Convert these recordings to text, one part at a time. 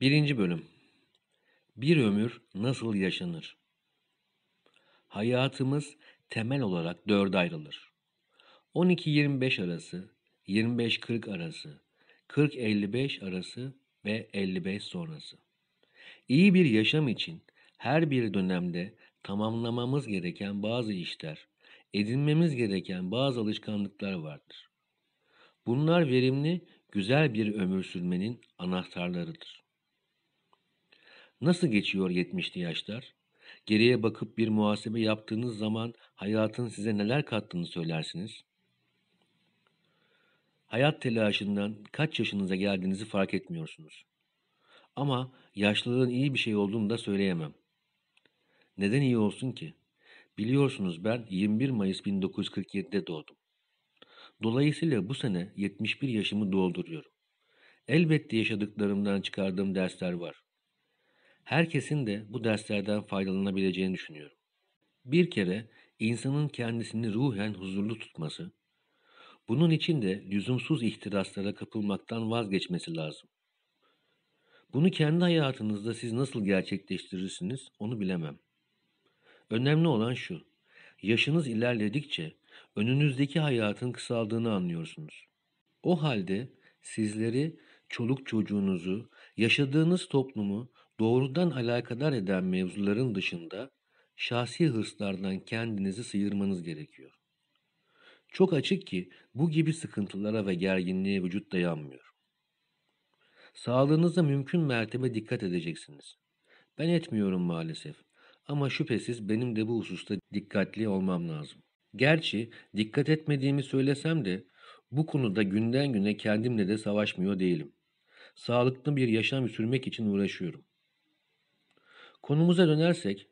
Birinci Bölüm Bir ömür nasıl yaşanır? Hayatımız temel olarak dörde ayrılır. 12-25 arası, 25-40 arası, 40-55 arası ve 55 sonrası. İyi bir yaşam için her bir dönemde tamamlamamız gereken bazı işler, edinmemiz gereken bazı alışkanlıklar vardır. Bunlar verimli, güzel bir ömür sürmenin anahtarlarıdır. Nasıl geçiyor 70'li yaşlar? Geriye bakıp bir muhasebe yaptığınız zaman hayatın size neler kattığını söylersiniz. Hayat telaşından kaç yaşınıza geldiğinizi fark etmiyorsunuz. Ama yaşlılığın iyi bir şey olduğunu da söyleyemem. Neden iyi olsun ki? Biliyorsunuz ben 21 Mayıs 1947'de doğdum. Dolayısıyla bu sene 71 yaşımı dolduruyorum. Elbette yaşadıklarımdan çıkardığım dersler var. Herkesin de bu derslerden faydalanabileceğini düşünüyorum. Bir kere insanın kendisini ruhen huzurlu tutması, bunun için de lüzumsuz ihtiraslara kapılmaktan vazgeçmesi lazım. Bunu kendi hayatınızda siz nasıl gerçekleştirirsiniz onu bilemem. Önemli olan şu, yaşınız ilerledikçe önünüzdeki hayatın kısaldığını anlıyorsunuz. O halde sizleri, çoluk çocuğunuzu, yaşadığınız toplumu doğrudan alakadar eden mevzuların dışında şahsi hırslardan kendinizi sıyırmanız gerekiyor. Çok açık ki bu gibi sıkıntılara ve gerginliğe vücut dayanmıyor. Sağlığınıza mümkün mertebe dikkat edeceksiniz. Ben etmiyorum maalesef. Ama şüphesiz benim de bu hususta dikkatli olmam lazım. Gerçi dikkat etmediğimi söylesem de bu konuda günden güne kendimle de savaşmıyor değilim. Sağlıklı bir yaşam sürmek için uğraşıyorum. Konumuza dönersek,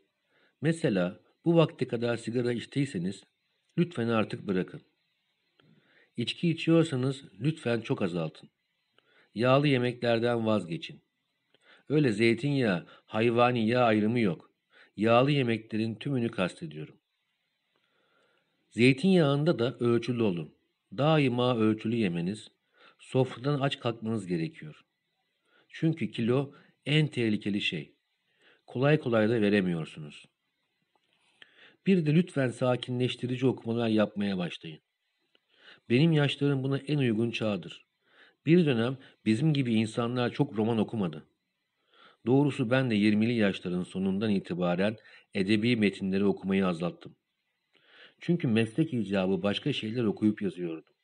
mesela bu vakte kadar sigara içtiyseniz lütfen artık bırakın. İçki içiyorsanız lütfen çok azaltın. Yağlı yemeklerden vazgeçin. Öyle zeytinyağı, hayvani yağ ayrımı yok. Yağlı yemeklerin tümünü kastediyorum. Zeytinyağında da ölçülü olun. Daima ölçülü yemeniz, sofradan aç kalkmanız gerekiyor. Çünkü kilo en tehlikeli şey. Kolay kolay da veremiyorsunuz. Bir de lütfen sakinleştirici okumalar yapmaya başlayın. Benim yaşlarım buna en uygun çağdır. Bir dönem bizim gibi insanlar çok roman okumadı. Doğrusu ben de 20'li yaşların sonundan itibaren edebi metinleri okumayı azalttım. Çünkü meslek icabı başka şeyler okuyup yazıyordum.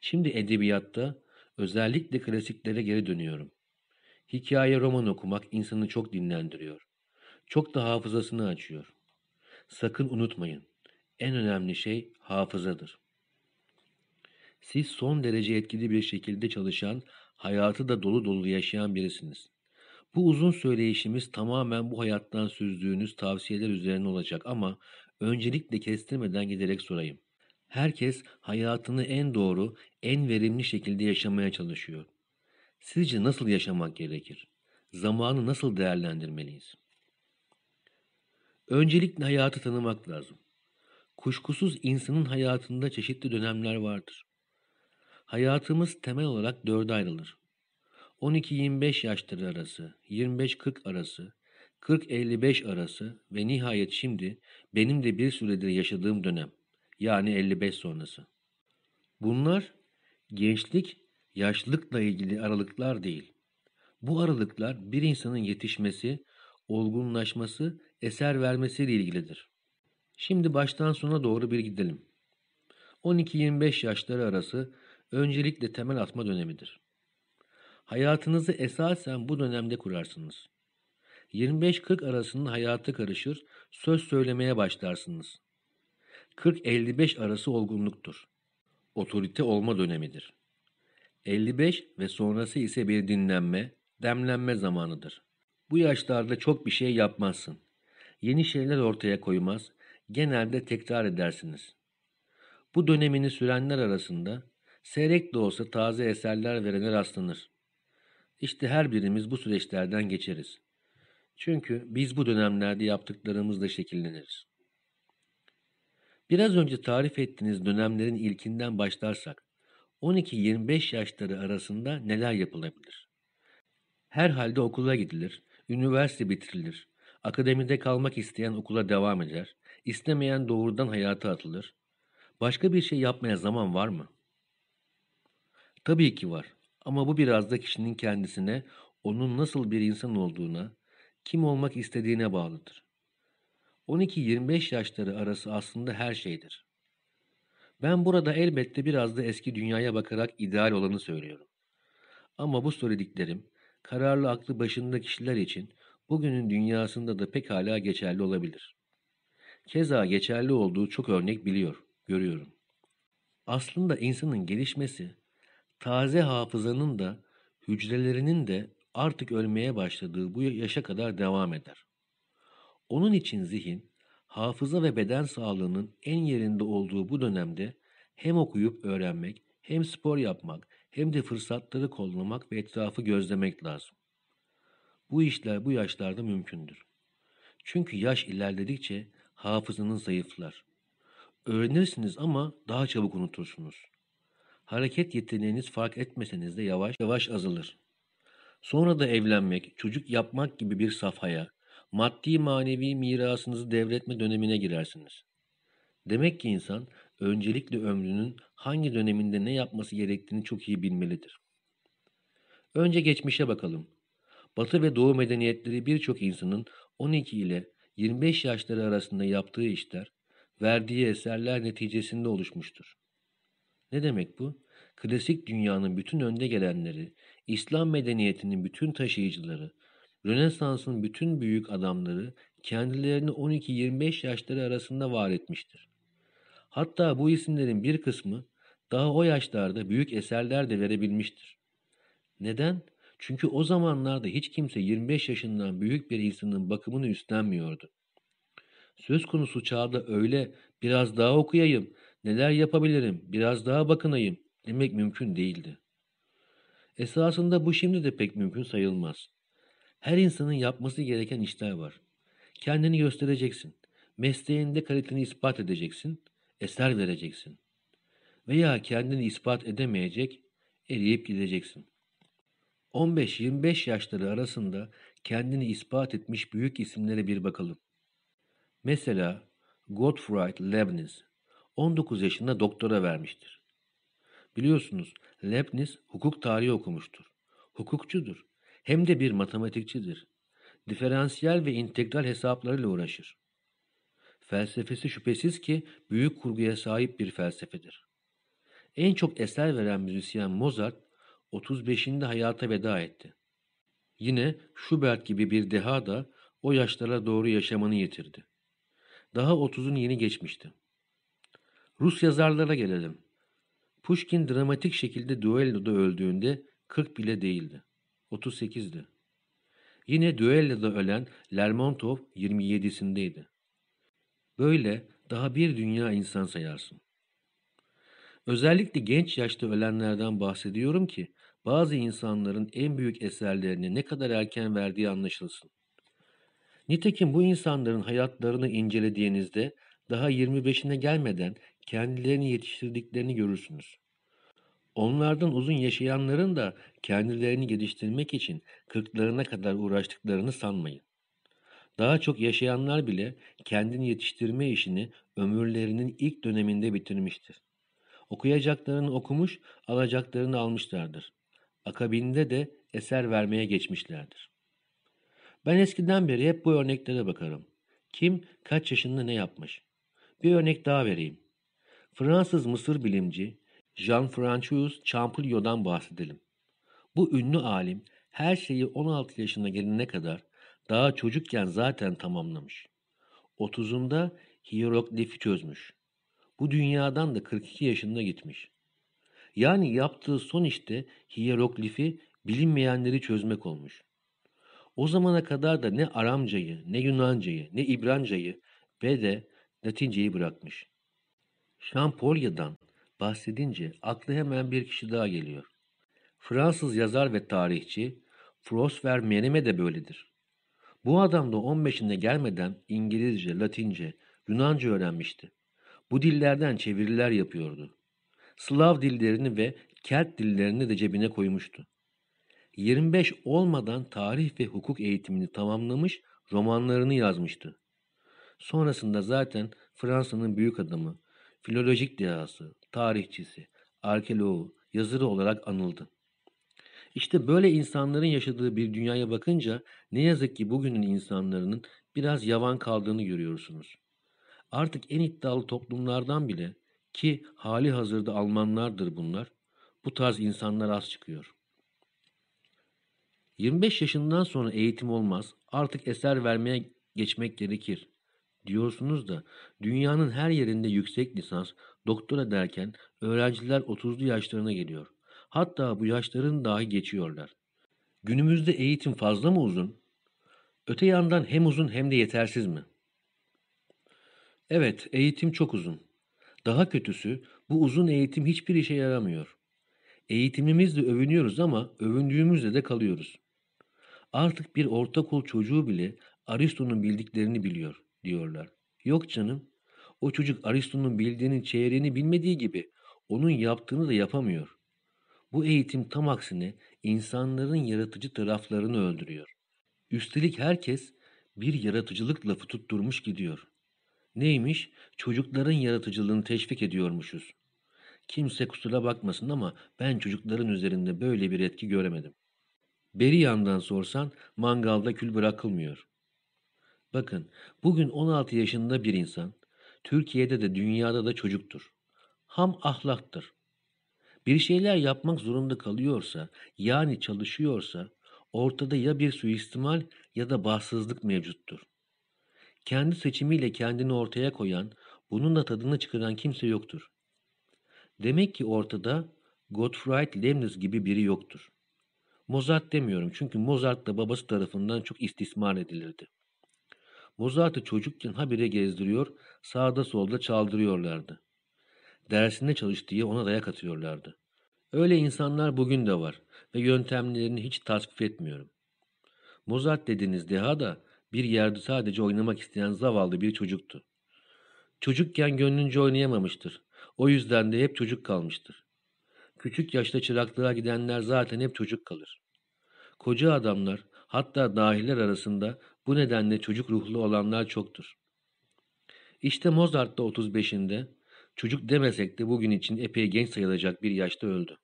Şimdi edebiyatta özellikle klasiklere geri dönüyorum. Hikaye roman okumak insanı çok dinlendiriyor. Çok da hafızasını açıyor. Sakın unutmayın. En önemli şey hafızadır. Siz son derece etkili bir şekilde çalışan, hayatı da dolu dolu yaşayan birisiniz. Bu uzun söyleyişimiz tamamen bu hayattan süzdüğünüz tavsiyeler üzerine olacak ama öncelikle kestirmeden giderek sorayım. Herkes hayatını en doğru, en verimli şekilde yaşamaya çalışıyor. Sizce nasıl yaşamak gerekir? Zamanı nasıl değerlendirmeliyiz? Öncelikle hayatı tanımak lazım. Kuşkusuz insanın hayatında çeşitli dönemler vardır. Hayatımız temel olarak dörde ayrılır. 12-25 yaşları arası, 25-40 arası, 40-55 arası ve nihayet şimdi benim de bir süredir yaşadığım dönem, yani 55 sonrası. Bunlar gençlik, yaşlılıkla ilgili aralıklar değil. Bu aralıklar bir insanın yetişmesi, olgunlaşması, eser vermesiyle ilgilidir. Şimdi baştan sona doğru bir gidelim. 12-25 yaşları arası öncelikle temel atma dönemidir. Hayatınızı esasen bu dönemde kurarsınız. 25-40 arasında hayata karışır, söz söylemeye başlarsınız. 40-55 arası olgunluktur. Otorite olma dönemidir. 55 ve sonrası ise bir dinlenme, demlenme zamanıdır. Bu yaşlarda çok bir şey yapmazsın. Yeni şeyler ortaya koymaz, genelde tekrar edersiniz. Bu dönemini sürenler arasında seyrek de olsa taze eserler verene rastlanır. İşte her birimiz bu süreçlerden geçeriz. Çünkü biz bu dönemlerde yaptıklarımızla şekilleniriz. Biraz önce tarif ettiğiniz dönemlerin ilkinden başlarsak, 12-25 yaşları arasında neler yapılabilir? Herhalde okula gidilir, üniversite bitirilir, akademide kalmak isteyen okula devam eder, istemeyen doğrudan hayata atılır. Başka bir şey yapmaya zaman var mı? Tabii ki var. Ama bu biraz da kişinin kendisine, onun nasıl bir insan olduğuna, kim olmak istediğine bağlıdır. 12-25 yaşları arası aslında her şeydir. Ben burada elbette biraz da eski dünyaya bakarak ideal olanı söylüyorum. Ama bu söylediklerim, kararlı aklı başında kişiler için bugünün dünyasında da pekala geçerli olabilir. Keza geçerli olduğu çok örnek biliyor, görüyorum. Aslında insanın gelişmesi, taze hafızanın da hücrelerinin de artık ölmeye başladığı bu yaşa kadar devam eder. Onun için zihin, hafıza ve beden sağlığının en yerinde olduğu bu dönemde hem okuyup öğrenmek, hem spor yapmak, hem de fırsatları kollamak ve etrafı gözlemek lazım. Bu işler bu yaşlarda mümkündür. Çünkü yaş ilerledikçe hafızanız zayıflar. Öğrenirsiniz ama daha çabuk unutursunuz. Hareket yeteneğiniz fark etmeseniz de yavaş yavaş azalır. Sonra da evlenmek, çocuk yapmak gibi bir safhaya, maddi manevi mirasınızı devretme dönemine girersiniz. Demek ki insan öncelikle ömrünün hangi döneminde ne yapması gerektiğini çok iyi bilmelidir. Önce geçmişe bakalım. Batı ve Doğu medeniyetleri birçok insanın 12 ile 25 yaşları arasında yaptığı işler, verdiği eserler neticesinde oluşmuştur. Ne demek bu? Klasik dünyanın bütün önde gelenleri, İslam medeniyetinin bütün taşıyıcıları, Rönesans'ın bütün büyük adamları kendilerini 12-25 yaşları arasında var etmiştir. Hatta bu isimlerin bir kısmı daha o yaşlarda büyük eserler de verebilmiştir. Neden? Çünkü o zamanlarda hiç kimse 25 yaşından büyük bir insanın bakımını üstlenmiyordu. Söz konusu çağda öyle biraz daha okuyayım, neler yapabilirim, biraz daha bakınayım demek mümkün değildi. Esasında bu şimdi de pek mümkün sayılmaz. Her insanın yapması gereken işler var. Kendini göstereceksin. Mesleğinde kaliteni ispat edeceksin. Eser vereceksin. Veya kendini ispat edemeyecek, eriyip gideceksin. 15-25 yaşları arasında kendini ispat etmiş büyük isimlere bir bakalım. Mesela Gottfried Leibniz 19 yaşında doktora vermiştir. Biliyorsunuz Leibniz hukuk tarihi okumuştur. Hukukçudur. Hem de bir matematikçidir. Diferansiyel ve integral hesaplarıyla uğraşır. Felsefesi şüphesiz ki büyük kurguya sahip bir felsefedir. En çok eser veren müzisyen Mozart 35'inde hayata veda etti. Yine Schubert gibi bir deha da o yaşlara doğru yaşamını yitirdi. Daha 30'un yeni geçmişti. Rus yazarlara gelelim. Pushkin dramatik şekilde duelloda öldüğünde 40 bile değildi. 38'di. Yine düelloda ölen Lermontov 27'sindeydi. Böyle daha bir dünya insan sayarsın. Özellikle genç yaşta ölenlerden bahsediyorum ki bazı insanların en büyük eserlerini ne kadar erken verdiği anlaşılsın. Nitekim bu insanların hayatlarını incelediğinizde daha 25'ine gelmeden kendilerini yetiştirdiklerini görürsünüz. Onlardan uzun yaşayanların da kendilerini geliştirmek için kırklarına kadar uğraştıklarını sanmayın. Daha çok yaşayanlar bile kendini yetiştirme işini ömürlerinin ilk döneminde bitirmiştir. Okuyacaklarını okumuş, alacaklarını almışlardır. Akabinde de eser vermeye geçmişlerdir. Ben eskiden beri hep bu örneklere bakarım. Kim kaç yaşında ne yapmış? Bir örnek daha vereyim. Fransız Mısır bilimci Jean-François Champollion'dan bahsedelim. Bu ünlü alim her şeyi 16 yaşına gelene kadar daha çocukken zaten tamamlamış. 30'unda hieroglifi çözmüş. Bu dünyadan da 42 yaşında gitmiş. Yani yaptığı son işte hieroglifi bilinmeyenleri çözmek olmuş. O zamana kadar da ne Aramcayı, ne Yunancayı, ne İbrancayı ve de Latinceyi bırakmış. Şampolya'dan bahsedince aklı hemen bir kişi daha geliyor. Fransız yazar ve tarihçi Prosper Mérimée de böyledir. Bu adam da 15'ine gelmeden İngilizce, Latince, Yunanca öğrenmişti. Bu dillerden çeviriler yapıyordu. Slav dillerini ve Kelt dillerini de cebine koymuştu. 25 olmadan tarih ve hukuk eğitimini tamamlamış, romanlarını yazmıştı. Sonrasında zaten Fransa'nın büyük adamı, filolojik dehası, tarihçisi, arkeoloğu, yazarı olarak anıldı. İşte böyle insanların yaşadığı bir dünyaya bakınca ne yazık ki bugünün insanların biraz yavan kaldığını görüyorsunuz. Artık en iddialı toplumlardan bile ki hali hazırda Almanlardır bunlar, bu tarz insanlar az çıkıyor. 25 yaşından sonra eğitim olmaz, artık eser vermeye geçmek gerekir diyorsunuz da dünyanın her yerinde yüksek lisans, doktora derken öğrenciler 30'lu yaşlarına geliyor. Hatta bu yaşların dahi geçiyorlar. Günümüzde eğitim fazla mı uzun? Öte yandan hem uzun hem de yetersiz mi? Evet, eğitim çok uzun. Daha kötüsü bu uzun eğitim hiçbir işe yaramıyor. Eğitimimizle övünüyoruz ama övündüğümüzde de kalıyoruz. Artık bir ortaokul çocuğu bile Aristo'nun bildiklerini biliyor diyorlar. Yok canım. O çocuk Aristo'nun bildiğinin çeyreğini bilmediği gibi onun yaptığını da yapamıyor. Bu eğitim tam aksine insanların yaratıcı taraflarını öldürüyor. Üstelik herkes bir yaratıcılık lafı tutturmuş gidiyor. Neymiş? Çocukların yaratıcılığını teşvik ediyormuşuz. Kimse kusura bakmasın ama ben çocukların üzerinde böyle bir etki göremedim. Beri yandan sorsan mangalda kül bırakılmıyor. Bakın bugün 16 yaşında bir insan Türkiye'de de dünyada da çocuktur. Ham ahlaktır. Bir şeyler yapmak zorunda kalıyorsa yani çalışıyorsa ortada ya bir suistimal ya da bahtsızlık mevcuttur. Kendi seçimiyle kendini ortaya koyan, bunun da tadını çıkaran kimse yoktur. Demek ki ortada Gottfried Leibniz gibi biri yoktur. Mozart demiyorum çünkü Mozart da babası tarafından çok istismar edilirdi. Mozart'ı çocukken habire gezdiriyor, sağda solda çaldırıyorlardı. Dersinde çalış diye ona dayak atıyorlardı. Öyle insanlar bugün de var ve yöntemlerini hiç tasvip etmiyorum. Mozart dediğiniz deha da bir yerde sadece oynamak isteyen zavallı bir çocuktu. Çocukken gönlünce oynayamamıştır. O yüzden de hep çocuk kalmıştır. Küçük yaşta çıraklığa gidenler zaten hep çocuk kalır. Koca adamlar, hatta dahiler arasında bu nedenle çocuk ruhlu olanlar çoktur. İşte Mozart da 35'inde, çocuk demesek de bugün için epey genç sayılacak bir yaşta öldü.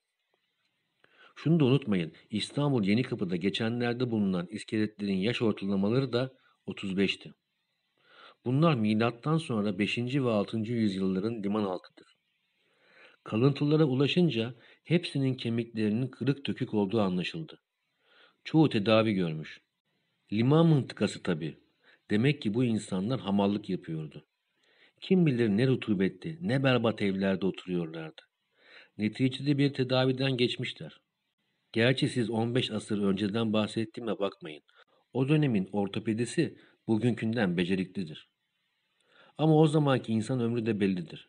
Şunu da unutmayın, İstanbul Yenikapı'da geçenlerde bulunan iskeletlerin yaş ortalamaları da 35'ti. Bunlar milattan sonra 5. ve 6. yüzyılların liman halkıdır. Kalıntılara ulaşınca hepsinin kemiklerinin kırık dökük olduğu anlaşıldı. Çoğu tedavi görmüş. Liman mıntıkası tabii. Demek ki bu insanlar hamallık yapıyordu. Kim bilir ne rutubetli, ne berbat evlerde oturuyorlardı. Neticede bir tedaviden geçmişler. Gerçi siz 15 asır önceden bahsettiğime bakmayın. O dönemin ortopedisi bugünkünden beceriklidir. Ama o zamanki insan ömrü de bellidir.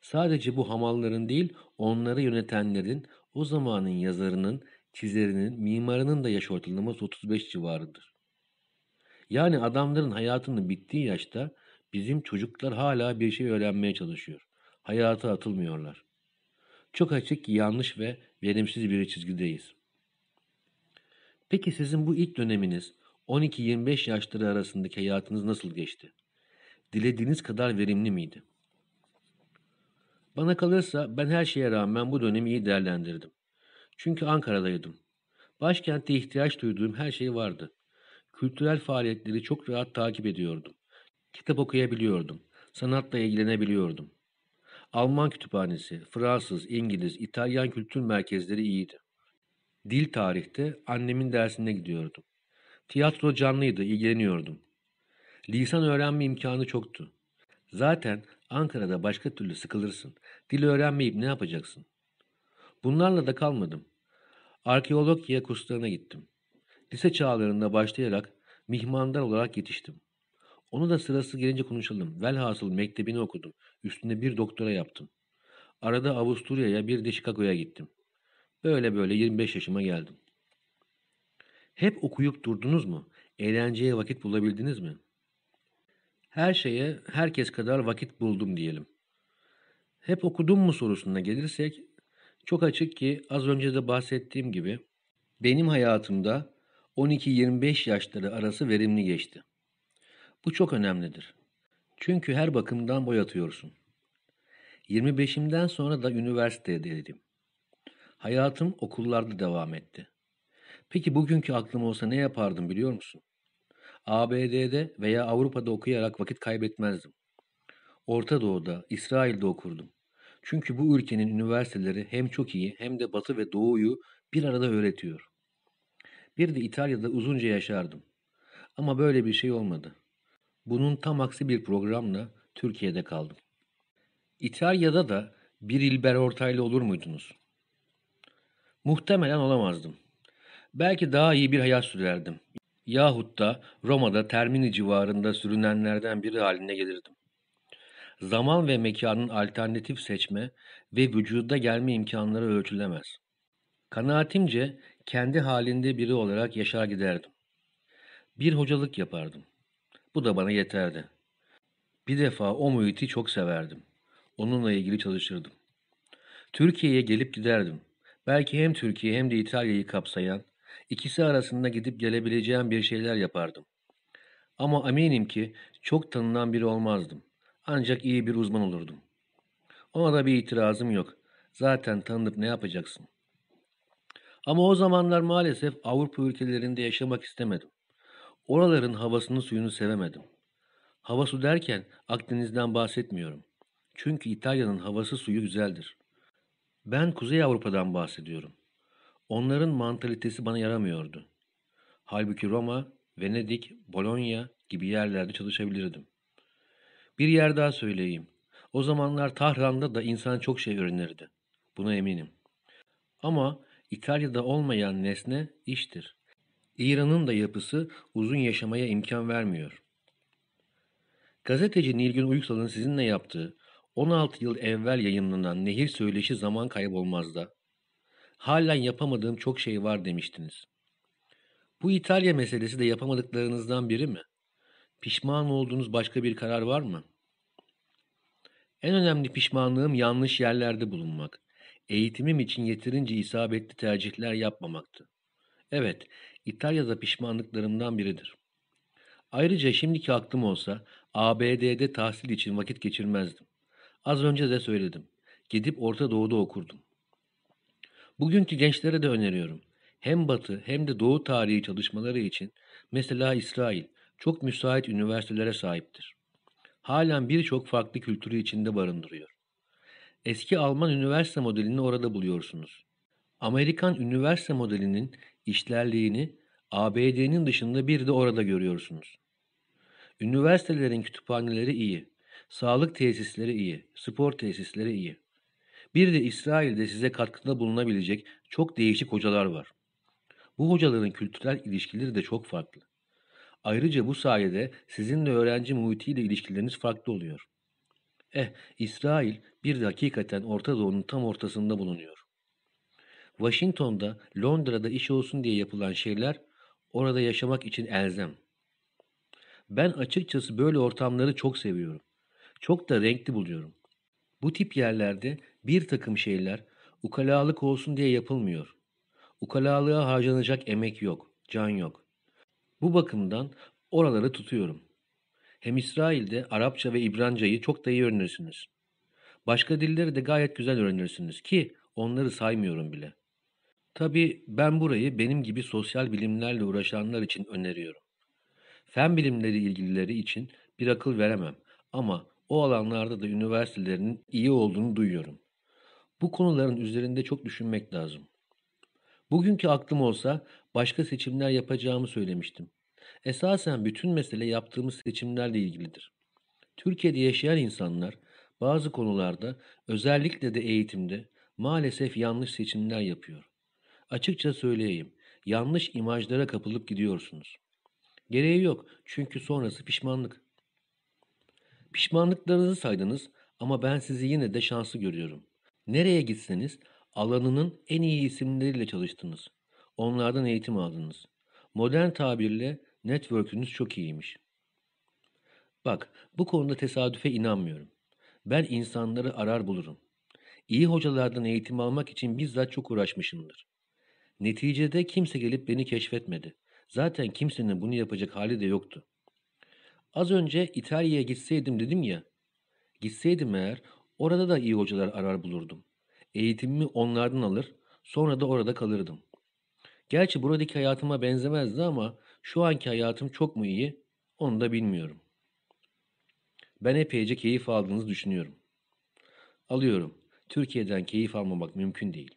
Sadece bu hamalların değil, onları yönetenlerin, o zamanın yazarının, çizerinin, mimarının da yaş ortalaması 35 civarıdır. Yani adamların hayatının bittiği yaşta bizim çocuklar hala bir şey öğrenmeye çalışıyor. Hayata atılmıyorlar. Çok açık yanlış ve verimsiz bir çizgideyiz. Peki sizin bu ilk döneminiz 12-25 yaşları arasındaki hayatınız nasıl geçti? Dilediğiniz kadar verimli miydi? Bana kalırsa ben her şeye rağmen bu dönemi iyi değerlendirdim. Çünkü Ankara'daydım. Başkentte ihtiyaç duyduğum her şey vardı. Kültürel faaliyetleri çok rahat takip ediyordum. Kitap okuyabiliyordum. Sanatla ilgilenebiliyordum. Alman kütüphanesi, Fransız, İngiliz, İtalyan kültür merkezleri iyiydi. Dil tarihte annemin dersine gidiyordum. Tiyatro canlıydı, ilgileniyordum. Lisan öğrenme imkanı çoktu. Zaten Ankara'da başka türlü sıkılırsın. Dil öğrenmeyip ne yapacaksın? Bunlarla da kalmadım. Arkeologiya kurslarına gittim. Lise çağlarında başlayarak mihmandar olarak yetiştim. Onu da sırası gelince konuşalım. Velhasıl mektebini okudum. Üstünde bir doktora yaptım. Arada Avusturya'ya bir de Chicago'ya gittim. Böyle böyle 25 yaşıma geldim. Hep okuyup durdunuz mu? Eğlenceye vakit bulabildiniz mi? Her şeye herkes kadar vakit buldum diyelim. Hep okudum mu sorusuna gelirsek çok açık ki az önce de bahsettiğim gibi Benim hayatımda 12-25 yaşları arası verimli geçti. Bu çok önemlidir. Çünkü her bakımdan boy atıyorsun. 25'imden sonra da üniversitedeydim. Hayatım okullarda devam etti. Peki bugünkü aklım olsa ne yapardım biliyor musun? ABD'de veya Avrupa'da okuyarak vakit kaybetmezdim. Orta Doğu'da, İsrail'de okurdum. Çünkü bu ülkenin üniversiteleri hem çok iyi hem de Batı ve Doğu'yu bir arada öğretiyor. Bir de İtalya'da uzunca yaşardım. Ama böyle bir şey olmadı. Bunun tam aksi bir programla Türkiye'de kaldım. İtalya'da da bir İlber Ortaylı olur muydunuz? Muhtemelen olamazdım. Belki daha iyi bir hayat sürerdim. Yahut da Roma'da Termini civarında sürünenlerden biri haline gelirdim. Zaman ve mekanın alternatif seçme ve vücuda gelme imkanları ölçülemez. Kanaatimce kendi halinde biri olarak yaşar giderdim. Bir hocalık yapardım. Bu da bana yeterdi. Bir defa o muhiti çok severdim. Onunla ilgili çalışırdım. Türkiye'ye gelip giderdim. Belki hem Türkiye hem de İtalya'yı kapsayan, ikisi arasında gidip gelebileceğim bir şeyler yapardım. Ama eminim ki çok tanınan biri olmazdım. Ancak iyi bir uzman olurdum. Ona da bir itirazım yok. Zaten tanınıp ne yapacaksın? Ama o zamanlar maalesef Avrupa ülkelerinde yaşamak istemedim. Oraların havasını suyunu sevemedim. Hava su derken Akdeniz'den bahsetmiyorum. Çünkü İtalya'nın havası suyu güzeldir. Ben Kuzey Avrupa'dan bahsediyorum. Onların mantalitesi bana yaramıyordu. Halbuki Roma, Venedik, Bologna gibi yerlerde çalışabilirdim. Bir yer daha söyleyeyim. O zamanlar Tahran'da da insan çok şey öğrenirdi. Buna eminim. Ama İtalya'da olmayan nesne iştir. İran'ın da yapısı uzun yaşamaya imkan vermiyor. Gazeteci Nilgün Uysal'ın sizinle yaptığı 16 yıl evvel yayınlanan Nehir Söyleşi Zaman Kaybolmaz'da halen yapamadığım çok şey var demiştiniz. Bu İtalya meselesi de yapamadıklarınızdan biri mi? Pişman olduğunuz başka bir karar var mı? En önemli pişmanlığım yanlış yerlerde bulunmak. Eğitimim için yeterince isabetli tercihler yapmamaktı. Evet, İtalya'da pişmanlıklarımdan biridir. Ayrıca şimdiki aklım olsa ABD'de tahsil için vakit geçirmezdim. Az önce de söyledim. Gidip Orta Doğu'da okurdum. Bugünkü gençlere de öneriyorum. Hem Batı hem de Doğu tarihi çalışmaları için mesela İsrail çok müsait üniversitelere sahiptir. Halen birçok farklı kültürü içinde barındırıyor. Eski Alman üniversite modelini orada buluyorsunuz. Amerikan üniversite modelinin işlerliğini ABD'nin dışında bir de orada görüyorsunuz. Üniversitelerin kütüphaneleri iyi, sağlık tesisleri iyi, spor tesisleri iyi. Bir de İsrail'de size katkıda bulunabilecek çok değişik hocalar var. Bu hocaların kültürel ilişkileri de çok farklı. Ayrıca bu sayede sizinle öğrenci muhitiyle ilişkileriniz farklı oluyor. Eh, İsrail bir de hakikaten Orta Doğu'nun tam ortasında bulunuyor. Washington'da, Londra'da iş olsun diye yapılan şeyler orada yaşamak için elzem. Ben açıkçası böyle ortamları çok seviyorum. Çok da renkli buluyorum. Bu tip yerlerde bir takım şeyler ukalalık olsun diye yapılmıyor. Ukalalığa harcanacak emek yok, can yok. Bu bakımdan oraları tutuyorum. Hem İsrail'de Arapça ve İbrancayı çok da iyi öğrenirsiniz. Başka dilleri de gayet güzel öğrenirsiniz ki onları saymıyorum bile. Tabii ben burayı benim gibi sosyal bilimlerle uğraşanlar için öneriyorum. Fen bilimleri ilgilileri için bir akıl veremem ama o alanlarda da üniversitelerinin iyi olduğunu duyuyorum. Bu konuların üzerinde çok düşünmek lazım. Bugünkü aklım olsa başka seçimler yapacağımı söylemiştim. Esasen bütün mesele yaptığımız seçimlerle ilgilidir. Türkiye'de yaşayan insanlar bazı konularda özellikle de eğitimde maalesef yanlış seçimler yapıyor. Açıkça söyleyeyim, yanlış imajlara kapılıp gidiyorsunuz. Gereği yok çünkü sonrası pişmanlık. Pişmanlıklarınızı saydınız ama ben sizi yine de şanslı görüyorum. Nereye gitseniz alanının en iyi isimleriyle çalıştınız. Onlardan eğitim aldınız. Modern tabirle network'ünüz çok iyiymiş. Bak, bu konuda tesadüfe inanmıyorum. Ben insanları arar bulurum. İyi hocalardan eğitim almak için bizzat çok uğraşmışımdır. Neticede kimse gelip beni keşfetmedi. Zaten kimsenin bunu yapacak hali de yoktu. Az önce İtalya'ya gitseydim dedim ya. Gitseydim eğer orada da iyi hocalar arar bulurdum. Eğitimimi onlardan alır, sonra da orada kalırdım. Gerçi buradaki hayatıma benzemezdi ama şu anki hayatım çok mu iyi onu da bilmiyorum. Ben epeyce keyif aldığınızı düşünüyorum. Alıyorum. Türkiye'den keyif almamak mümkün değil.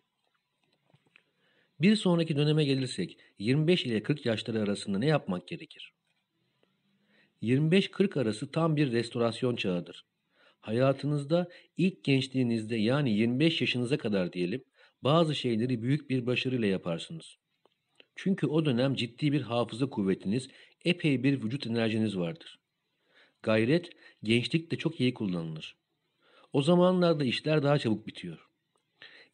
Bir sonraki döneme gelirsek 25 ile 40 yaşları arasında ne yapmak gerekir? 25-40 arası tam bir restorasyon çağıdır. Hayatınızda ilk gençliğinizde yani 25 yaşınıza kadar diyelim bazı şeyleri büyük bir başarıyla yaparsınız. Çünkü o dönem ciddi bir hafıza kuvvetiniz, epey bir vücut enerjiniz vardır. Gayret gençlikte çok iyi kullanılır. O zamanlarda işler daha çabuk bitiyor.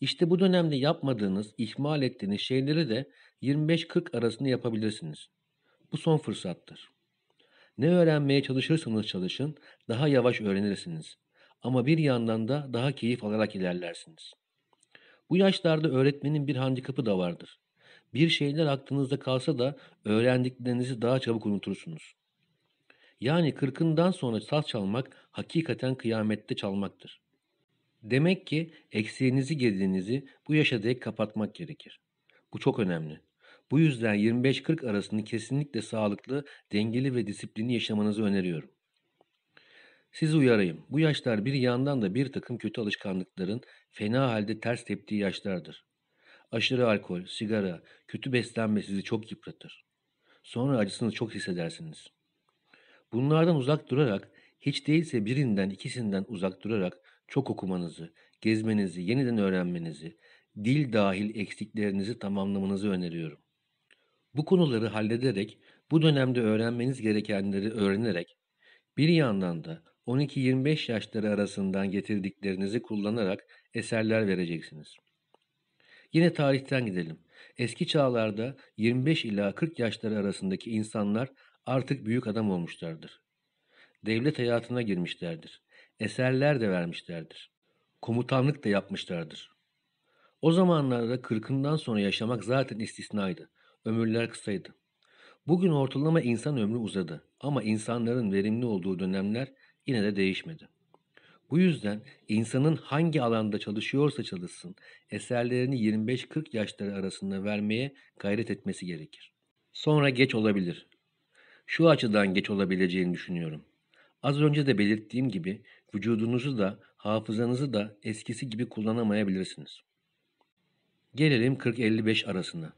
İşte bu dönemde yapmadığınız, ihmal ettiğiniz şeyleri de 25-40 arasında yapabilirsiniz. Bu son fırsattır. Ne öğrenmeye çalışırsanız çalışın, daha yavaş öğrenirsiniz. Ama bir yandan da daha keyif alarak ilerlersiniz. Bu yaşlarda öğretmenin bir handikapı da vardır. Bir şeyler aklınızda kalsa da öğrendiklerinizi daha çabuk unutursunuz. Yani kırkından sonra saz çalmak hakikaten kıyamette çalmaktır. Demek ki eksiğinizi gediğinizi bu yaşa dek kapatmak gerekir. Bu çok önemli. Bu yüzden 25-40 arasını kesinlikle sağlıklı, dengeli ve disiplinli yaşamanızı öneriyorum. Sizi uyarayım. Bu yaşlar bir yandan da bir takım kötü alışkanlıkların fena halde ters teptiği yaşlardır. Aşırı alkol, sigara, kötü beslenme sizi çok yıpratır. Sonra acısını çok hissedersiniz. Bunlardan uzak durarak, hiç değilse birinden ikisinden uzak durarak çok okumanızı, gezmenizi, yeniden öğrenmenizi, dil dahil eksiklerinizi tamamlamanızı öneriyorum. Bu konuları hallederek, bu dönemde öğrenmeniz gerekenleri öğrenerek, bir yandan da 12-25 yaşları arasından getirdiklerinizi kullanarak eserler vereceksiniz. Yine tarihten gidelim. Eski çağlarda 25 ila 40 yaşları arasındaki insanlar artık büyük adam olmuşlardır. Devlet hayatına girmişlerdir. Eserler de vermişlerdir. Komutanlık da yapmışlardır. O zamanlarda kırkından sonra yaşamak zaten istisnaydı. Ömürler kısaydı. Bugün ortalama insan ömrü uzadı ama insanların verimli olduğu dönemler yine de değişmedi. Bu yüzden insanın hangi alanda çalışıyorsa çalışsın eserlerini 25-40 yaşları arasında vermeye gayret etmesi gerekir. Sonra geç olabilir. Şu açıdan geç olabileceğini düşünüyorum. Az önce de belirttiğim gibi vücudunuzu da hafızanızı da eskisi gibi kullanamayabilirsiniz. Gelelim 40-55 arasına.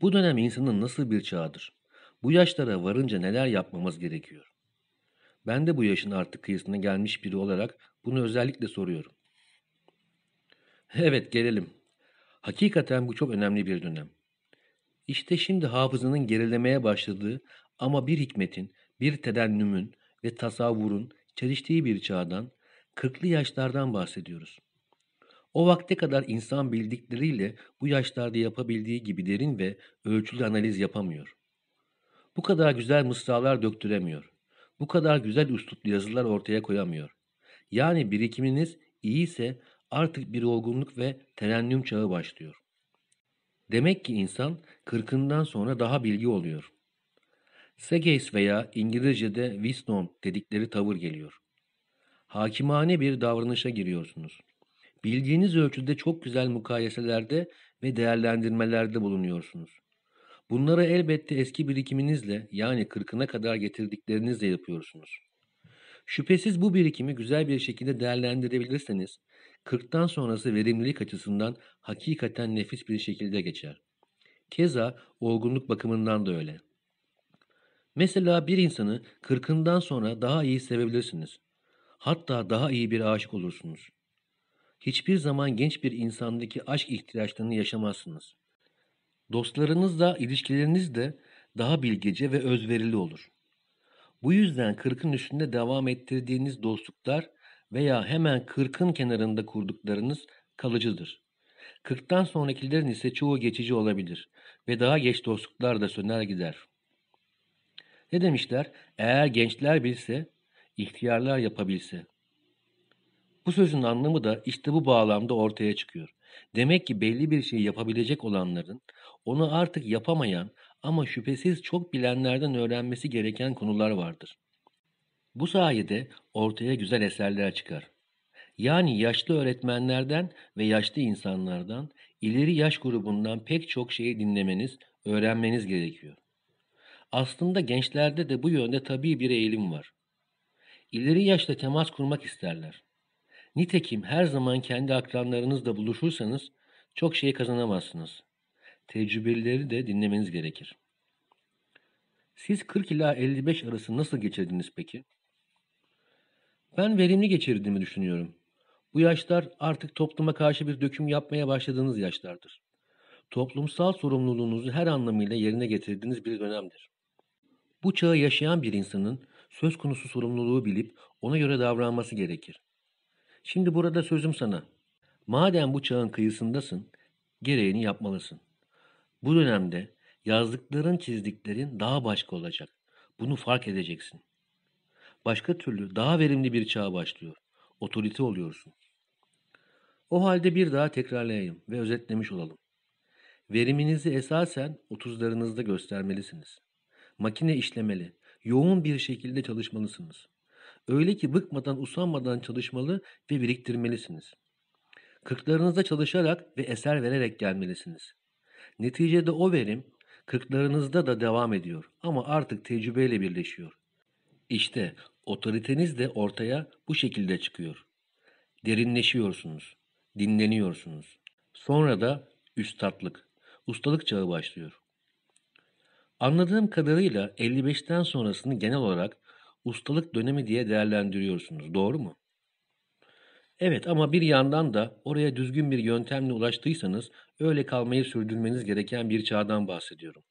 Bu dönem insanın nasıl bir çağıdır? Bu yaşlara varınca neler yapmamız gerekiyor? Ben de bu yaşın artık kıyısına gelmiş biri olarak bunu özellikle soruyorum. Evet gelelim. Hakikaten bu çok önemli bir dönem. İşte şimdi hafızanın gerilemeye başladığı ama bir hikmetin, bir tedennümün ve tasavvurun çeliştiği bir çağdan, kırklı yaşlardan bahsediyoruz. O vakte kadar insan bildikleriyle bu yaşlarda yapabildiği gibi derin ve ölçülü analiz yapamıyor. Bu kadar güzel mısralar döktüremiyor. Bu kadar güzel üsluplu yazılar ortaya koyamıyor. Yani birikiminiz iyiyse artık bir olgunluk ve terennüm çağı başlıyor. Demek ki insan kırkından sonra daha bilgi oluyor. Segeis veya İngilizce'de wisdom dedikleri tavır geliyor. Hakimane bir davranışa giriyorsunuz. Bildiğiniz ölçüde çok güzel mukayeselerde ve değerlendirmelerde bulunuyorsunuz. Bunları elbette eski birikiminizle yani kırkına kadar getirdiklerinizle yapıyorsunuz. Şüphesiz bu birikimi güzel bir şekilde değerlendirebilirseniz, kırktan sonrası verimlilik açısından hakikaten nefis bir şekilde geçer. Keza olgunluk bakımından da öyle. Mesela bir insanı kırkından sonra daha iyi sevebilirsiniz. Hatta daha iyi bir aşık olursunuz. Hiçbir zaman genç bir insandaki aşk ihtiyaçlarını yaşamazsınız. Dostlarınızla ilişkileriniz de daha bilgece ve özverili olur. Bu yüzden kırkın üstünde devam ettirdiğiniz dostluklar veya hemen kırkın kenarında kurduklarınız kalıcıdır. Kırktan sonrakilerin ise çoğu geçici olabilir ve daha geç dostluklar da söner gider. Ne demişler? Eğer gençler bilse, ihtiyarlar yapabilse. Bu sözün anlamı da işte bu bağlamda ortaya çıkıyor. Demek ki belli bir şeyi yapabilecek olanların onu artık yapamayan ama şüphesiz çok bilenlerden öğrenmesi gereken konular vardır. Bu sayede ortaya güzel eserler çıkar. Yani yaşlı öğretmenlerden ve yaşlı insanlardan ileri yaş grubundan pek çok şeyi dinlemeniz, öğrenmeniz gerekiyor. Aslında gençlerde de bu yönde tabii bir eğilim var. İleri yaşta temas kurmak isterler. Nitekim her zaman kendi akranlarınızla buluşursanız çok şey kazanamazsınız. Tecrübeleri de dinlemeniz gerekir. Siz 40 ila 55 arası nasıl geçirdiniz peki? Ben verimli geçirdiğimi düşünüyorum. Bu yaşlar artık topluma karşı bir döküm yapmaya başladığınız yaşlardır. Toplumsal sorumluluğunuzu her anlamıyla yerine getirdiğiniz bir dönemdir. Bu çağı yaşayan bir insanın söz konusu sorumluluğu bilip ona göre davranması gerekir. Şimdi burada sözüm sana. Madem bu çağın kıyısındasın, gereğini yapmalısın. Bu dönemde yazdıkların, çizdiklerin daha başka olacak. Bunu fark edeceksin. Başka türlü daha verimli bir çağ başlıyor. Otorite oluyorsun. O halde bir daha tekrarlayayım ve özetlemiş olalım. Veriminizi esasen 30'larınızda göstermelisiniz. Makine işlemeli, yoğun bir şekilde çalışmalısınız. Öyle ki bıkmadan, usanmadan çalışmalı ve biriktirmelisiniz. Kırklarınızda çalışarak ve eser vererek gelmelisiniz. Neticede o verim kırklarınızda da devam ediyor ama artık tecrübeyle birleşiyor. İşte otoriteniz de ortaya bu şekilde çıkıyor. Derinleşiyorsunuz, dinleniyorsunuz. Sonra da üstatlık, ustalık çağı başlıyor. Anladığım kadarıyla 55'ten sonrasını genel olarak ustalık dönemi diye değerlendiriyorsunuz. Doğru mu? Evet ama bir yandan da oraya düzgün bir yöntemle ulaştıysanız öyle kalmayı sürdürmeniz gereken bir çağdan bahsediyorum.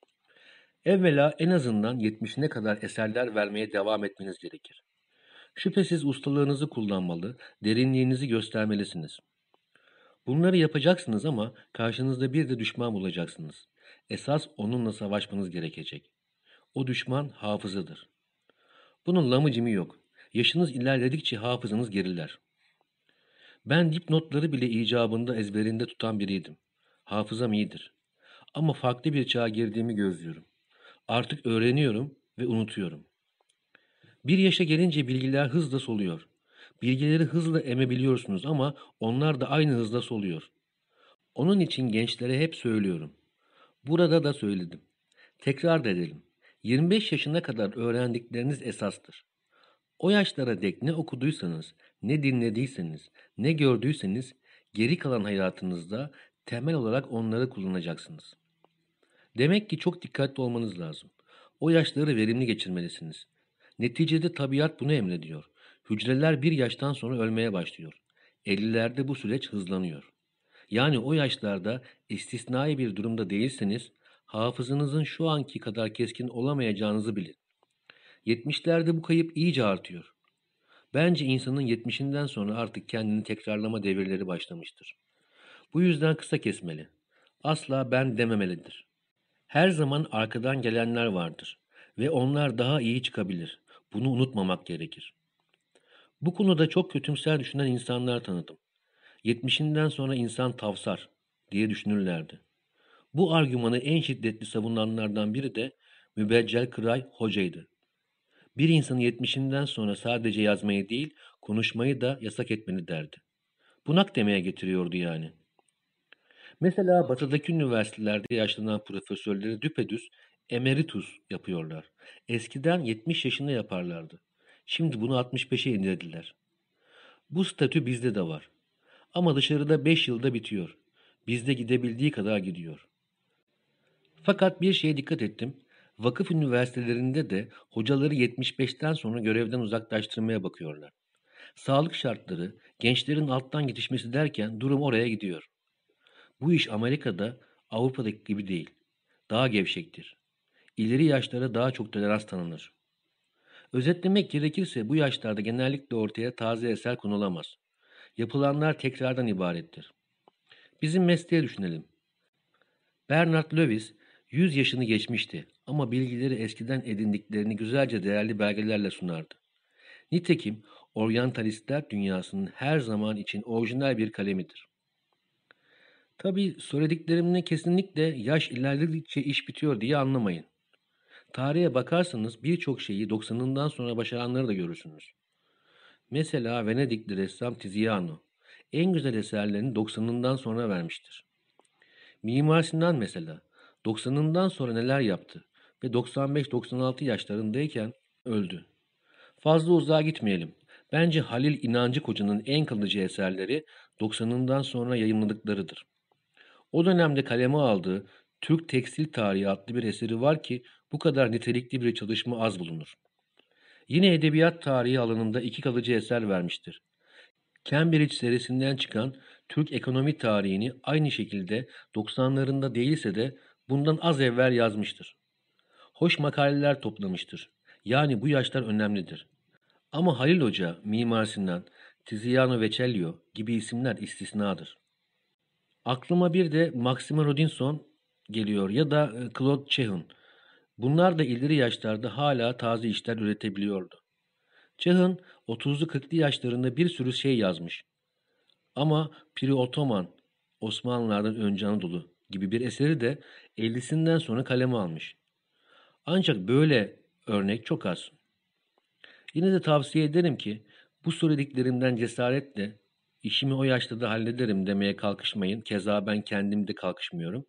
Evvela en azından 70'ine kadar eserler vermeye devam etmeniz gerekir. Şüphesiz ustalığınızı kullanmalı, derinliğinizi göstermelisiniz. Bunları yapacaksınız ama karşınızda bir de düşman bulacaksınız. Esas onunla savaşmanız gerekecek. O düşman hafızıdır. Bunun lamıcımı yok. Yaşınız ilerledikçe hafızanız geriler. Ben dipnotları bile icabında ezberinde tutan biriydim. Hafızam iyidir. Ama farklı bir çağa girdiğimi gözlüyorum. Artık öğreniyorum ve unutuyorum. Bir yaşa gelince bilgiler hızla soluyor. Bilgileri hızla emebiliyorsunuz ama onlar da aynı hızla soluyor. Onun için gençlere hep söylüyorum. Burada da söyledim. Tekrar da edelim. 25 yaşına kadar öğrendikleriniz esastır. O yaşlara dek ne okuduysanız, ne dinlediyseniz, ne gördüyseniz geri kalan hayatınızda temel olarak onları kullanacaksınız. Demek ki çok dikkatli olmanız lazım. O yaşları verimli geçirmelisiniz. Neticede tabiat bunu emrediyor. Hücreler bir yaştan sonra ölmeye başlıyor. 50'lerde bu süreç hızlanıyor. Yani o yaşlarda istisnai bir durumda değilseniz hafızanızın şu anki kadar keskin olamayacağınızı bilin. 70'lerde bu kayıp iyice artıyor. Bence insanın 70'inden sonra artık kendini tekrarlama devirleri başlamıştır. Bu yüzden kısa kesmeli. Asla ben dememelidir. Her zaman arkadan gelenler vardır ve onlar daha iyi çıkabilir. Bunu unutmamak gerekir. Bu konuda çok kötümser düşünen insanlar tanıdım. 70'inden sonra insan tavsar diye düşünürlerdi. Bu argümanı en şiddetli savunanlardan biri de Mübeccel Kıray Hoca'ydı. Bir insanı 70'inden sonra sadece yazmayı değil, konuşmayı da yasak etmeni derdi. Bunak demeye getiriyordu yani. Mesela batıdaki üniversitelerde yaşlanan profesörleri düpedüz emeritus yapıyorlar. Eskiden 70 yaşında yaparlardı. Şimdi bunu 65'e indirdiler. Bu statü bizde de var. Ama dışarıda 5 yılda bitiyor. Bizde gidebildiği kadar gidiyor. Fakat bir şeye dikkat ettim. Vakıf üniversitelerinde de hocaları 75'ten sonra görevden uzaklaştırmaya bakıyorlar. Sağlık şartları, gençlerin alttan yetişmesi derken durum oraya gidiyor. Bu iş Amerika'da Avrupa'daki gibi değil. Daha gevşektir. İleri yaşlara daha çok tolerans tanınır. Özetlemek gerekirse bu yaşlarda genellikle ortaya taze eser konulamaz. Yapılanlar tekrardan ibarettir. Bizim mesleğe düşünelim. Bernard Lewis 100 yaşını geçmişti ama bilgileri eskiden edindiklerini güzelce değerli belgelerle sunardı. Nitekim oryantalistler dünyasının her zaman için orijinal bir kalemidir. Tabii söylediklerimle kesinlikle yaş ilerledikçe iş bitiyor diye anlamayın. Tarihe bakarsanız birçok şeyi 90'ından sonra başaranları da görürsünüz. Mesela Venedikli ressam Tiziano en güzel eserlerini 90'ından sonra vermiştir. Mimar Sinan mesela 90'ından sonra neler yaptı ve 95-96 yaşlarındayken öldü. Fazla uzağa gitmeyelim. Bence Halil İnancı Koca'nın en kalıcı eserleri 90'ından sonra yayınladıklarıdır. O dönemde kaleme aldığı Türk Tekstil Tarihi adlı bir eseri var ki bu kadar nitelikli bir çalışma az bulunur. Yine edebiyat tarihi alanında iki kalıcı eser vermiştir. Cambridge serisinden çıkan Türk ekonomi tarihini aynı şekilde 90'larında değilse de bundan az evvel yazmıştır. Hoş makaleler toplamıştır. Yani bu yaşlar önemlidir. Ama Halil Hoca, Mimar Sinan, Tiziano Vecellio gibi isimler istisnadır. Aklıma bir de Maxime Rodinson geliyor ya da e, Claude Chehun. Bunlar da ileri yaşlarda hala taze işler üretebiliyordu. Chehun 30'lu 40'lı yaşlarında bir sürü şey yazmış. Ama Piri Otoman, Osmanlılardan önce Anadolu gibi bir eseri de 50'sinden sonra kaleme almış. Ancak böyle örnek çok az. Yine de tavsiye ederim ki bu söylediklerimden cesaretle işimi o yaşta da hallederim demeye kalkışmayın. Keza ben kendim de kalkışmıyorum.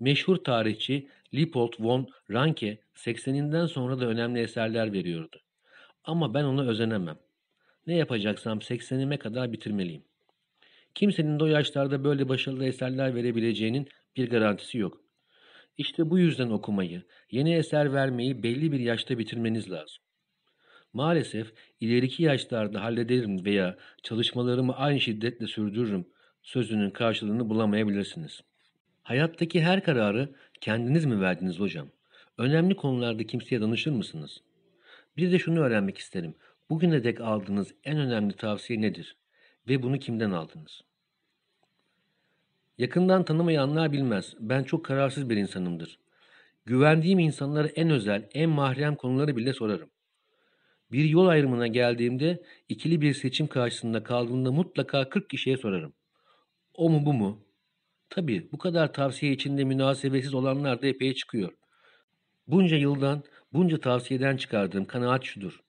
Meşhur tarihçi Leopold von Ranke 80'inden sonra da önemli eserler veriyordu. Ama ben ona özenemem. Ne yapacaksam 80'ime kadar bitirmeliyim. Kimsenin de o yaşlarda böyle başarılı eserler verebileceğinin bir garantisi yok. İşte bu yüzden okumayı, yeni eser vermeyi belli bir yaşta bitirmeniz lazım. Maalesef ileriki yaşlarda hallederim veya çalışmalarımı aynı şiddetle sürdürürüm sözünün karşılığını bulamayabilirsiniz. Hayattaki her kararı kendiniz mi verdiniz hocam? Önemli konularda kimseye danışır mısınız? Bir de şunu öğrenmek isterim. Bugüne dek aldığınız en önemli tavsiye nedir? Ve bunu kimden aldınız? Yakından tanımayanlar bilmez. Ben çok kararsız bir insanımdır. Güvendiğim insanlara en özel, en mahrem konuları bile sorarım. Bir yol ayrımına geldiğimde ikili bir seçim karşısında kaldığımda mutlaka 40 kişiye sorarım. O mu bu mu? Tabii bu kadar tavsiye içinde münasebetsiz olanlar da epey çıkıyor. Bunca yıldan, bunca tavsiyeden çıkardığım kanaat şudur.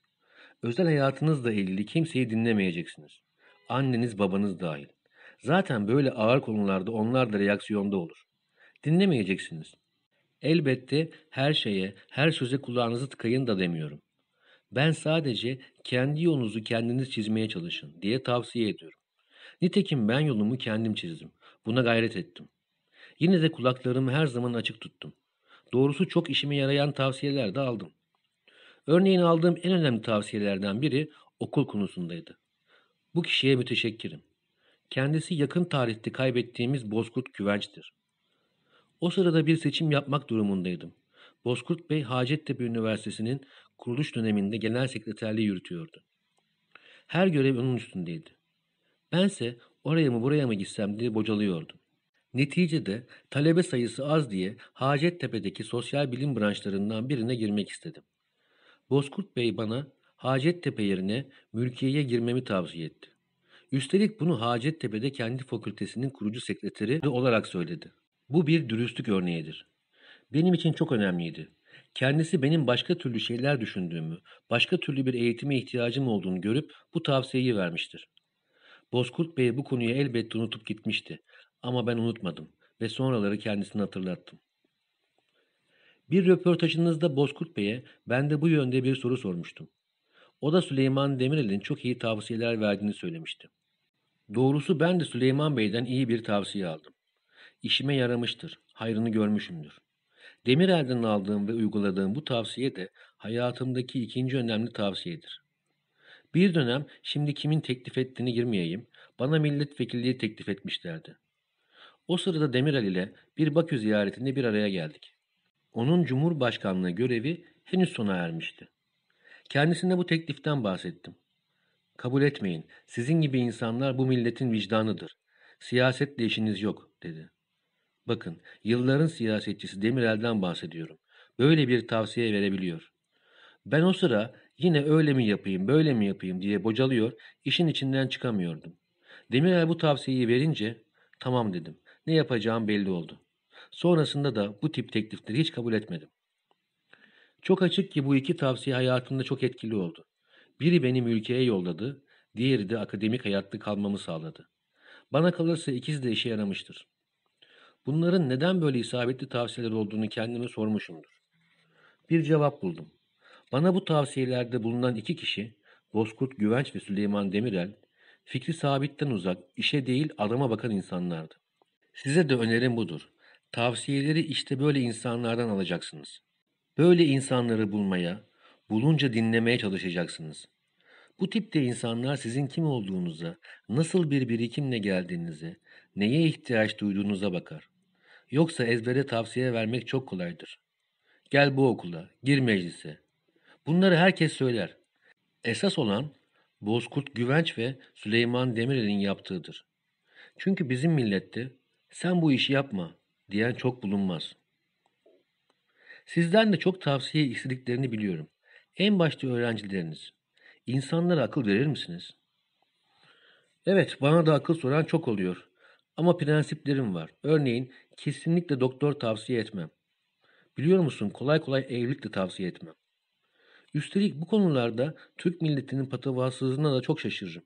Özel hayatınızla ilgili kimseyi dinlemeyeceksiniz. Anneniz babanız dahil. Zaten böyle ağır konularda onlar da reaksiyonda olur. Dinlemeyeceksiniz. Elbette her şeye, her söze kulağınızı tıkayın da demiyorum. Ben sadece kendi yolunuzu kendiniz çizmeye çalışın diye tavsiye ediyorum. Nitekim ben yolumu kendim çizdim. Buna gayret ettim. Yine de kulaklarımı her zaman açık tuttum. Doğrusu çok işime yarayan tavsiyeler de aldım. Örneğin aldığım en önemli tavsiyelerden biri okul konusundaydı. Bu kişiye müteşekkirim. Kendisi yakın tarihte kaybettiğimiz Bozkurt Güvenç'tir. O sırada bir seçim yapmak durumundaydım. Bozkurt Bey Hacettepe Üniversitesi'nin kuruluş döneminde genel sekreterliği yürütüyordu. Her görev onun üstündeydi. Bense oraya mı buraya mı gitsem diye bocalıyordum. Neticede talebe sayısı az diye Hacettepe'deki sosyal bilim branşlarından birine girmek istedim. Bozkurt Bey bana Hacettepe yerine mülkiyeye girmemi tavsiye etti. Üstelik bunu Hacettepe'de kendi fakültesinin kurucu sekreteri olarak söyledi. Bu bir dürüstlük örneğidir. Benim için çok önemliydi. Kendisi benim başka türlü şeyler düşündüğümü, başka türlü bir eğitime ihtiyacım olduğunu görüp bu tavsiyeyi vermiştir. Bozkurt Bey bu konuyu elbette unutup gitmişti. Ama ben unutmadım ve sonraları kendisini hatırlattım. Bir röportajınızda Bozkurt Bey'e ben de bu yönde bir soru sormuştum. O da Süleyman Demirel'in çok iyi tavsiyeler verdiğini söylemişti. Doğrusu ben de Süleyman Bey'den iyi bir tavsiye aldım. İşime yaramıştır, hayrını görmüşümdür. Demirel'den aldığım ve uyguladığım bu tavsiye de hayatımdaki ikinci önemli tavsiyedir. Bir dönem şimdi kimin teklif ettiğini girmeyeyim, bana milletvekilliği teklif etmişlerdi. O sırada Demirel ile bir Bakü ziyaretinde bir araya geldik. Onun Cumhurbaşkanlığı görevi henüz sona ermişti. Kendisine bu tekliften bahsettim. Kabul etmeyin, sizin gibi insanlar bu milletin vicdanıdır. Siyasetle işiniz yok, dedi. Bakın, yılların siyasetçisi Demirel'den bahsediyorum. Böyle bir tavsiye verebiliyor. Ben o sıra yine öyle mi yapayım, böyle mi yapayım diye bocalıyor, işin içinden çıkamıyordum. Demirel bu tavsiyeyi verince, tamam dedim. Ne yapacağım belli oldu. Sonrasında da bu tip teklifleri hiç kabul etmedim. Çok açık ki bu iki tavsiye hayatımda çok etkili oldu. Biri beni ülkeye yolladı, diğeri de akademik hayatta kalmamı sağladı. Bana kalırsa ikisi de işe yaramıştır. Bunların neden böyle isabetli tavsiyeler olduğunu kendime sormuşumdur. Bir cevap buldum. Bana bu tavsiyelerde bulunan iki kişi, Bozkurt Güvenç ve Süleyman Demirel, fikri sabitten uzak, işe değil adama bakan insanlardı. Size de önerim budur. Tavsiyeleri işte böyle insanlardan alacaksınız. Böyle insanları bulmaya, bulunca dinlemeye çalışacaksınız. Bu tipte insanlar sizin kim olduğunuza, nasıl bir birikimle geldiğinize, neye ihtiyaç duyduğunuza bakar. Yoksa ezbere tavsiye vermek çok kolaydır. Gel bu okula, gir meclise. Bunları herkes söyler. Esas olan Bozkurt Güvenç ve Süleyman Demirel'in yaptığıdır. Çünkü bizim millette sen bu işi yapma diyen çok bulunmaz. Sizden de çok tavsiye istediklerini biliyorum. En başta öğrencileriniz. İnsanlara akıl verir misiniz? Evet, bana da akıl soran çok oluyor. Ama prensiplerim var. Örneğin kesinlikle doktor tavsiye etmem. Biliyor musun kolay kolay evlilik de tavsiye etmem. Üstelik bu konularda Türk milletinin patavatsızlığına da çok şaşırırım.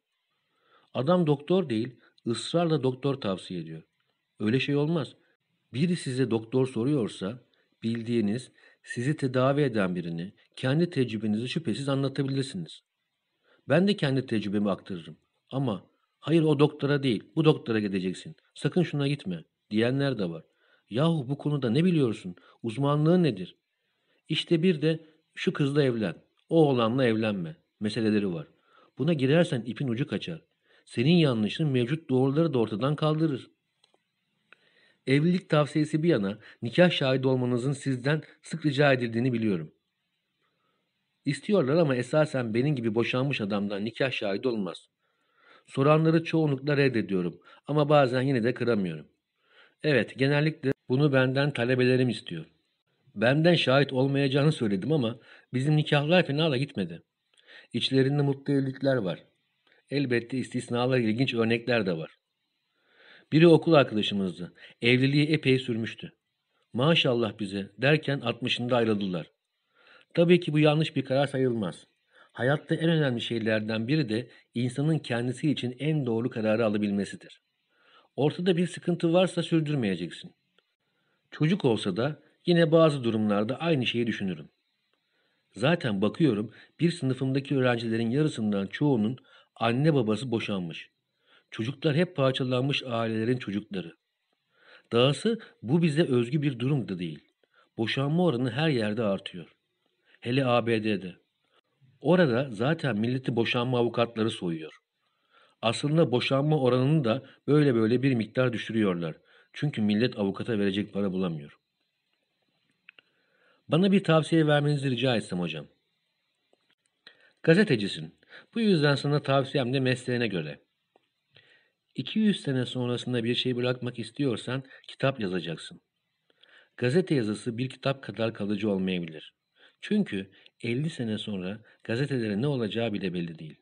Adam doktor değil, ısrarla doktor tavsiye ediyor. Öyle şey olmaz. Biri size doktor soruyorsa, bildiğiniz, sizi tedavi eden birini, kendi tecrübenizi şüphesiz anlatabilirsiniz. Ben de kendi tecrübemi aktarırım. Ama hayır o doktora değil, bu doktora gideceksin. Sakın şuna gitme diyenler de var. Yahu bu konuda ne biliyorsun? Uzmanlığın nedir? İşte bir de şu kızla evlen, o oğlanla evlenme meseleleri var. Buna girersen ipin ucu kaçar. Senin yanlışın mevcut doğruları da ortadan kaldırır. Evlilik tavsiyesi bir yana nikah şahidi olmanızın sizden sık rica edildiğini biliyorum. İstiyorlar ama esasen benim gibi boşanmış adamdan nikah şahidi olmaz. Soranları çoğunlukla reddediyorum ama bazen yine de kıramıyorum. Evet, genellikle bunu benden talebelerim istiyor. Benden şahit olmayacağını söyledim ama bizim nikahlar fena da gitmedi. İçlerinde mutlu evlilikler var. Elbette istisnalar ilginç örnekler de var. Biri okul arkadaşımızdı. Evliliği epey sürmüştü. Maşallah bize derken 60'ında ayrıldılar. Tabii ki bu yanlış bir karar sayılmaz. Hayatta en önemli şeylerden biri de insanın kendisi için en doğru kararı alabilmesidir. Ortada bir sıkıntı varsa sürdürmeyeceksin. Çocuk olsa da yine bazı durumlarda aynı şeyi düşünürüm. Zaten bakıyorum bir sınıfımdaki öğrencilerin yarısından çoğunun anne babası boşanmış. Çocuklar hep parçalanmış ailelerin çocukları. Dahası bu bize özgü bir durum da değil. Boşanma oranı her yerde artıyor. Hele ABD'de. Orada zaten milleti boşanma avukatları soyuyor. Aslında boşanma oranını da böyle böyle bir miktar düşürüyorlar. Çünkü millet avukata verecek para bulamıyor. Bana bir tavsiye vermenizi rica etsem hocam. Gazetecisin. Bu yüzden sana tavsiyem de mesleğine göre. 200 sene sonrasında bir şey bırakmak istiyorsan kitap yazacaksın. Gazete yazısı bir kitap kadar kalıcı olmayabilir. Çünkü 50 sene sonra gazetelere ne olacağı bile belli değil.